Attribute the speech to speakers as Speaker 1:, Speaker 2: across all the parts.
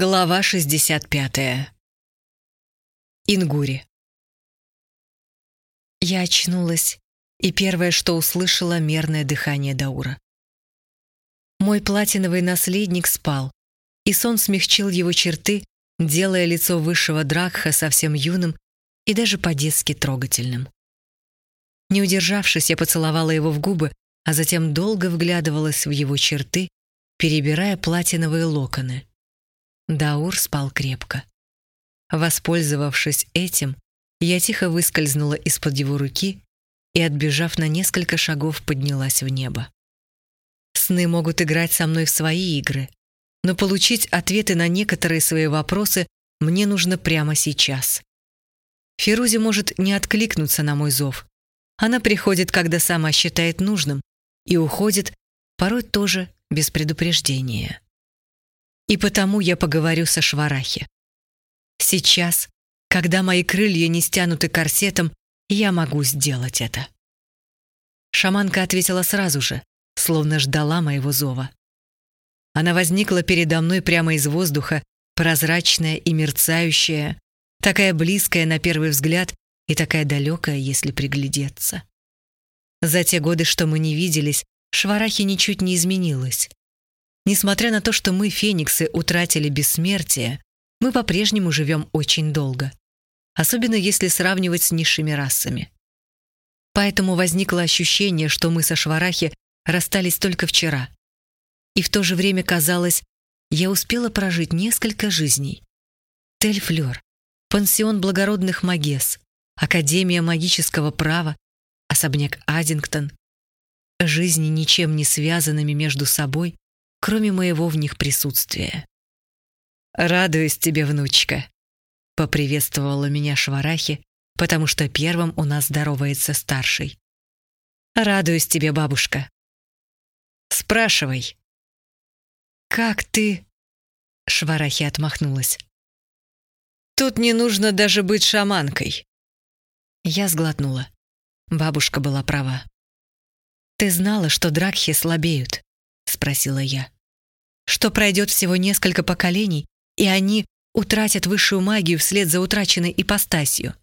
Speaker 1: Глава 65. Ингури. Я очнулась, и первое, что услышала, мерное дыхание Даура. Мой платиновый наследник спал, и сон смягчил его черты, делая лицо высшего Дракха совсем юным и даже по-детски трогательным. Не удержавшись, я поцеловала его в губы, а затем долго вглядывалась в его черты, перебирая платиновые локоны — Даур спал крепко. Воспользовавшись этим, я тихо выскользнула из-под его руки и, отбежав на несколько шагов, поднялась в небо. Сны могут играть со мной в свои игры, но получить ответы на некоторые свои вопросы мне нужно прямо сейчас. Фирузи может не откликнуться на мой зов. Она приходит, когда сама считает нужным, и уходит, порой тоже без предупреждения. И потому я поговорю со Шварахи. Сейчас, когда мои крылья не стянуты корсетом, я могу сделать это. Шаманка ответила сразу же, словно ждала моего зова. Она возникла передо мной прямо из воздуха, прозрачная и мерцающая, такая близкая на первый взгляд и такая далекая, если приглядеться. За те годы, что мы не виделись, Шварахи ничуть не изменилась. Несмотря на то, что мы, фениксы, утратили бессмертие, мы по-прежнему живем очень долго. Особенно если сравнивать с низшими расами. Поэтому возникло ощущение, что мы со Шварахи расстались только вчера. И в то же время казалось, я успела прожить несколько жизней. Тельфлёр, пансион благородных магес, Академия магического права, особняк Аддингтон. Жизни ничем не связанными между собой, кроме моего в них присутствия. «Радуюсь тебе, внучка», — поприветствовала меня Шварахи, потому что первым у нас здоровается старший. «Радуюсь тебе, бабушка». «Спрашивай». «Как ты?» — Шварахи отмахнулась. «Тут не нужно даже быть шаманкой». Я сглотнула. Бабушка была права. «Ты знала, что дракхи слабеют?» — спросила я. «Что пройдет всего несколько поколений, и они утратят высшую магию вслед за утраченной ипостасью?»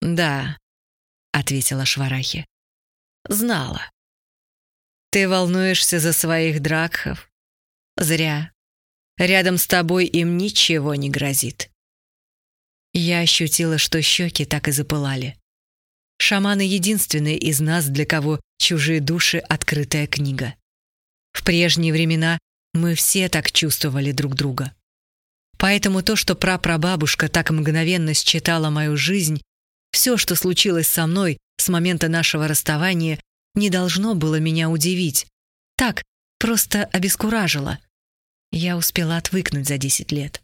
Speaker 1: «Да», — ответила Шварахи. «Знала. Ты волнуешься за своих дракхов? Зря. Рядом с тобой им ничего не грозит». Я ощутила, что щеки так и запылали. Шаманы — единственные из нас, для кого чужие души — открытая книга. В прежние времена мы все так чувствовали друг друга. Поэтому то, что прапрабабушка так мгновенно считала мою жизнь, все, что случилось со мной с момента нашего расставания, не должно было меня удивить. Так, просто обескуражило. Я успела отвыкнуть за десять лет.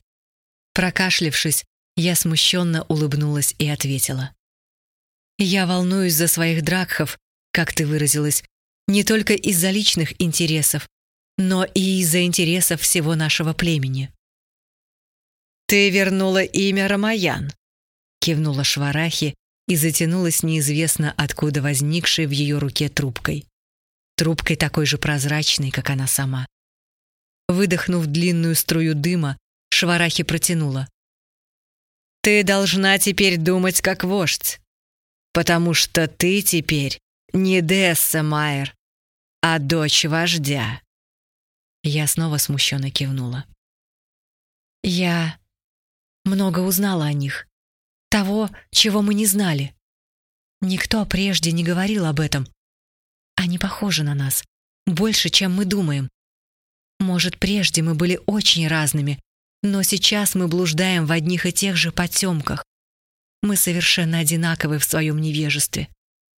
Speaker 1: Прокашлившись, я смущенно улыбнулась и ответила. «Я волнуюсь за своих дракхов, как ты выразилась, не только из-за личных интересов, но и из-за интересов всего нашего племени. «Ты вернула имя Рамаян», — кивнула Шварахи и затянулась неизвестно откуда возникшей в ее руке трубкой. Трубкой такой же прозрачной, как она сама. Выдохнув длинную струю дыма, Шварахи протянула. «Ты должна теперь думать как вождь, потому что ты теперь не Десса Майер, а дочь вождя. Я снова смущенно кивнула. Я много узнала о них. Того, чего мы не знали. Никто прежде не говорил об этом. Они похожи на нас. Больше, чем мы думаем. Может, прежде мы были очень разными, но сейчас мы блуждаем в одних и тех же потемках. Мы совершенно одинаковы в своем невежестве.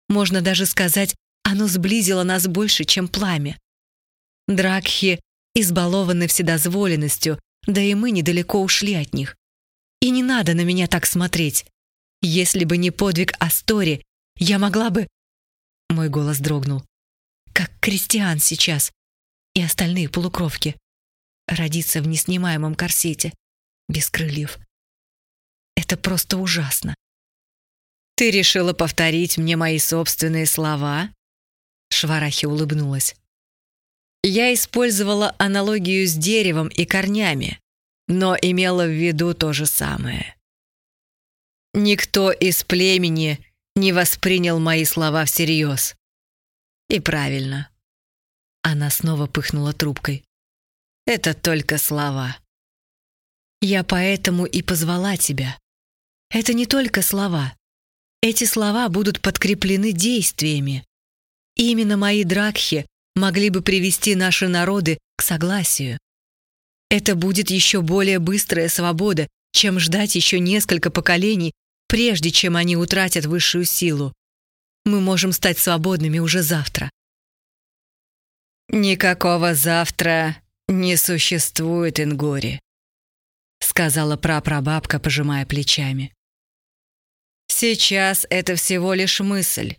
Speaker 1: Можно даже сказать, оно сблизило нас больше, чем пламя. Дракхи избалованы вседозволенностью, да и мы недалеко ушли от них. И не надо на меня так смотреть. Если бы не подвиг Астори, я могла бы... Мой голос дрогнул. Как крестьян сейчас. И остальные полукровки. Родиться в неснимаемом корсете. Без крыльев. Это просто ужасно. «Ты решила повторить мне мои собственные слова?» Шварахи улыбнулась. «Я использовала аналогию с деревом и корнями, но имела в виду то же самое. Никто из племени не воспринял мои слова всерьез. И правильно. Она снова пыхнула трубкой. Это только слова. Я поэтому и позвала тебя. Это не только слова. Эти слова будут подкреплены действиями. Именно мои дракхи могли бы привести наши народы к согласию. Это будет еще более быстрая свобода, чем ждать еще несколько поколений, прежде чем они утратят высшую силу. Мы можем стать свободными уже завтра. «Никакого завтра не существует, Ингори», сказала прапрабабка, пожимая плечами. «Сейчас это всего лишь мысль.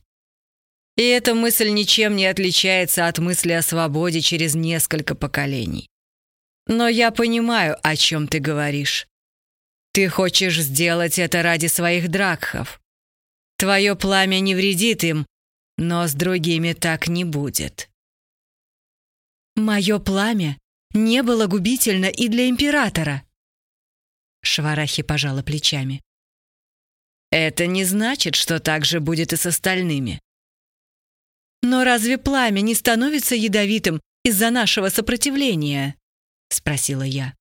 Speaker 1: И эта мысль ничем не отличается от мысли о свободе через несколько поколений. Но я понимаю, о чем ты говоришь. Ты хочешь сделать это ради своих дракхов. Твое пламя не вредит им, но с другими так не будет. Мое пламя не было губительно и для императора. Шварахи пожала плечами. Это не значит, что так же будет и с остальными. Но разве пламя не становится ядовитым из-за нашего сопротивления? спросила я.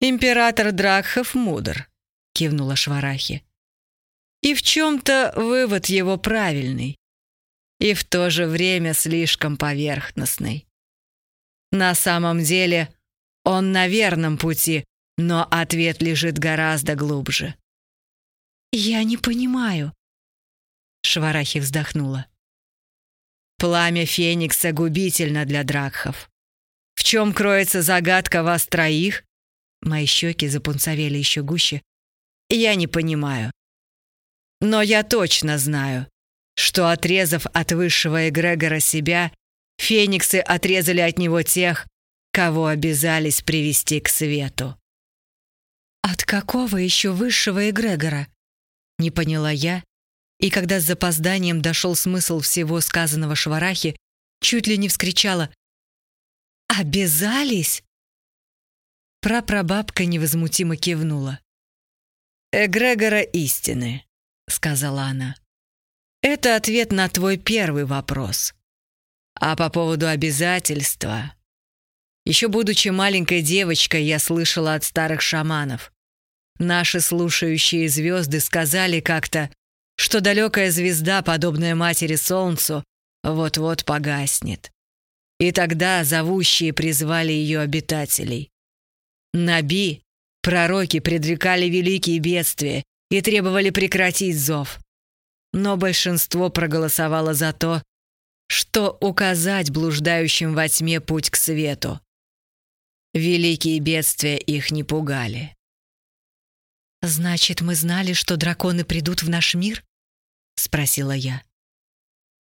Speaker 1: Император Дракхов мудр, кивнула Шварахи. И в чем-то вывод его правильный, и в то же время слишком поверхностный. На самом деле он на верном пути, но ответ лежит гораздо глубже. «Я не понимаю», — Шварахи вздохнула. «Пламя Феникса губительно для Дракхов. В чем кроется загадка вас троих?» Мои щеки запунцовели еще гуще. «Я не понимаю. Но я точно знаю, что, отрезав от высшего эгрегора себя, фениксы отрезали от него тех, кого обязались привести к свету. «От какого еще высшего эгрегора?» — не поняла я, и когда с запозданием дошел смысл всего сказанного Шварахи, чуть ли не вскричала «Обязались?» Прапрабабка невозмутимо кивнула. «Эгрегора истины», — сказала она. «Это ответ на твой первый вопрос. А по поводу обязательства...» Еще будучи маленькой девочкой, я слышала от старых шаманов. Наши слушающие звезды сказали как-то, что далекая звезда, подобная матери Солнцу, вот-вот погаснет. И тогда зовущие призвали ее обитателей. Наби, пророки предрекали великие бедствия и требовали прекратить зов. Но большинство проголосовало за то, что указать блуждающим во тьме путь к свету. Великие бедствия их не пугали. «Значит, мы знали, что драконы придут в наш мир?» — спросила я.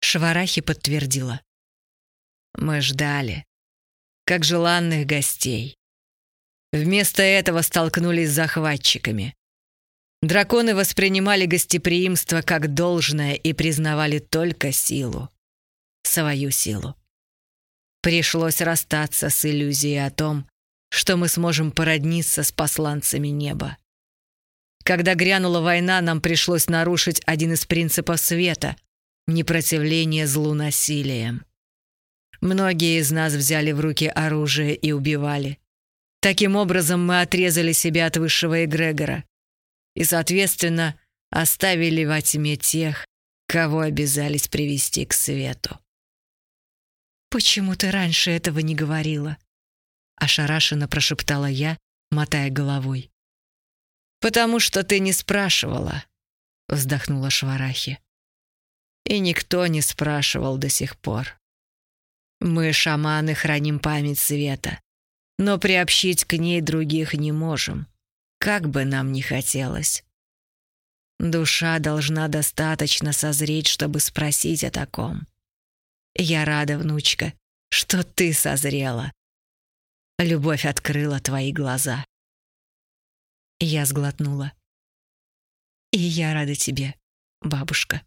Speaker 1: Шварахи подтвердила. «Мы ждали, как желанных гостей. Вместо этого столкнулись с захватчиками. Драконы воспринимали гостеприимство как должное и признавали только силу. Свою силу. Пришлось расстаться с иллюзией о том, что мы сможем породниться с посланцами неба. Когда грянула война, нам пришлось нарушить один из принципов света — непротивление злу насилием. Многие из нас взяли в руки оружие и убивали. Таким образом, мы отрезали себя от высшего эгрегора и, соответственно, оставили во тьме тех, кого обязались привести к свету. «Почему ты раньше этого не говорила?» — ошарашенно прошептала я, мотая головой. «Потому что ты не спрашивала», — вздохнула Шварахи. «И никто не спрашивал до сих пор. Мы, шаманы, храним память света, но приобщить к ней других не можем, как бы нам ни хотелось. Душа должна достаточно созреть, чтобы спросить о таком. Я рада, внучка, что ты созрела. Любовь открыла твои глаза. Я сглотнула. И я рада тебе, бабушка.